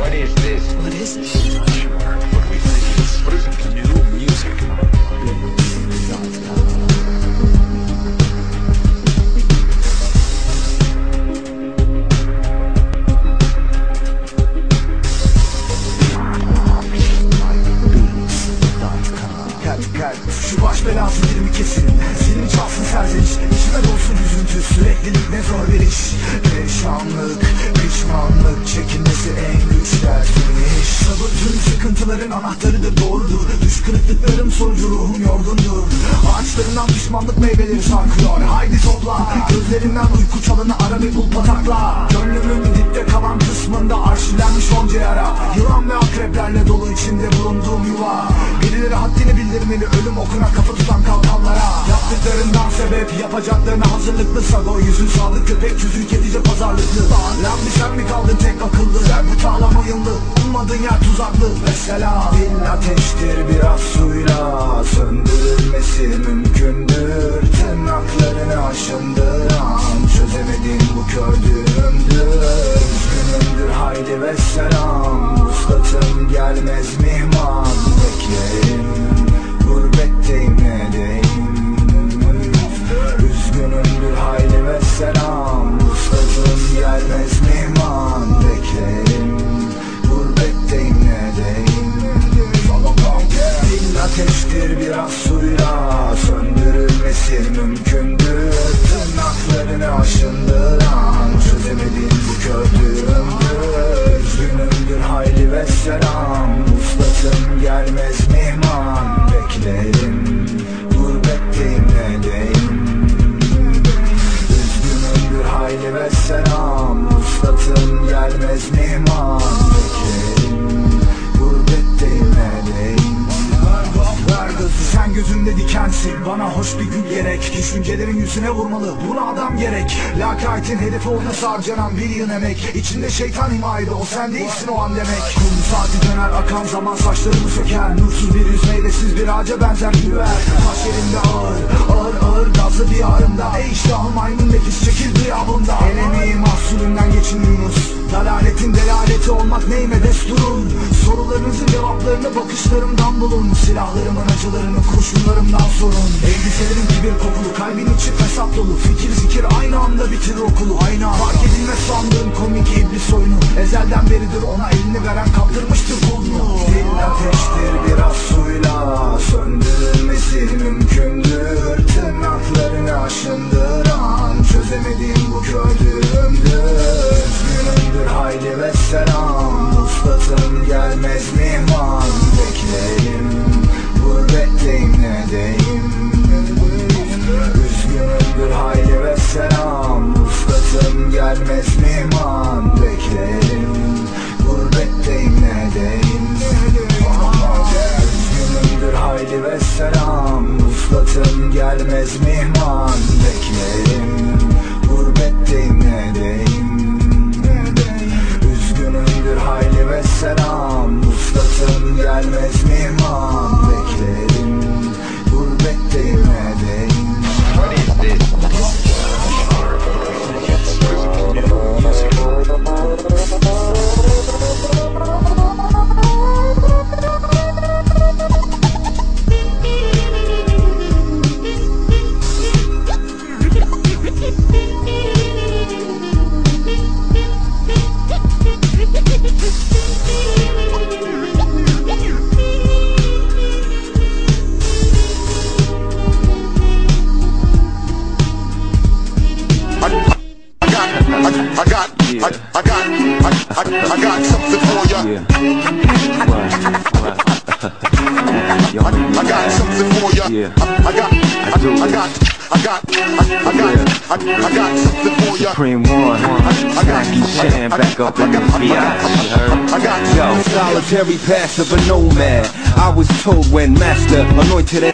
What is this? What is it? What do we think it is? What is it? New music. Kalp kalp Şu baş belası dilimi kesin Senin çalsın serzeniş İçime dolsun üzüntü Süreklilik ne zor Pişmanlık Çekilmesi en güç dersiymiş Sabır tüm sıkıntıların anahtarıdır doğrudur. Düş kırıklıklarım sonucu ruhum yorgundur. Ağaçlarından pişmanlık meyveleri sarkıyor. Haydi topla. Gözlerinden uyku çalını ara ve bul patakla. Gönlümün dipte kalan kısmında arşivlenmiş onca yara Yılan ve akreplerle dolu içinde bulunduğum yuva. Birileri haddini bildirmeli ölüm okuna kafa tutan kalkanlara. Yaptıklarından sebep yapacaklarına hazırlıklı Sago. Yüzün sağlık köpek yüzün Lan sen mi kaldın tek akıllı? Sen bu tağlam oyunlu Ummadığın yer tuzaklı. Mesela Dil ateştir biraz suyla Söndürülmesi mümkündür. Tırnaklarını aşındıran Çözemediğim bu kördüğümdür Üzgünümdür haydi ve selam Uslatım gelmez mihman. Beklerim hayli ve hoş bir gül gerek. Düşüncelerin yüzüne vurmalı. Buna adam gerek. Lakayetin hedefi olması harcanan bir yığın emek. İçinde şeytan himayede o. Sen değilsin o an demek. Kum saati döner akan zaman saçlarımı söker. Nursuz bir yüz meylesiz bir ağaca benzer güver Taş yerinde ağır ağır ağır gazlı bir ağrımda. Ey iştahım maymun nefis çekil gıyabımda. Elemi mahsulünden geçin Yunus Dalaletin delaleti olmak neyime desturun? Sorularınızın cevaplarını bakışlarımdan bulun. Silahlarımın acılarını kurşunlarımdan sorun. Elbiselerin kibir kokulu kalbin içi fesat dolu. Fikir zikir aynı anda bitirir okulu. Aynı an fark edilmez sandığın komik iblis oyunu. Ezelden beridir ona elini veren kaptırmıştır kolunu. Dil ateştir got, I, I got, I, I, I got something for ya. Yeah. Right. Yo, I, I got something for ya. Yeah. I, I got, I, do I it. got, I got, I, I got, I, I got something for ya. Supreme One, Jackie Chan back up in this bitch, you heard? I got Yo, solitary passive, a nomad. I was told when master anointed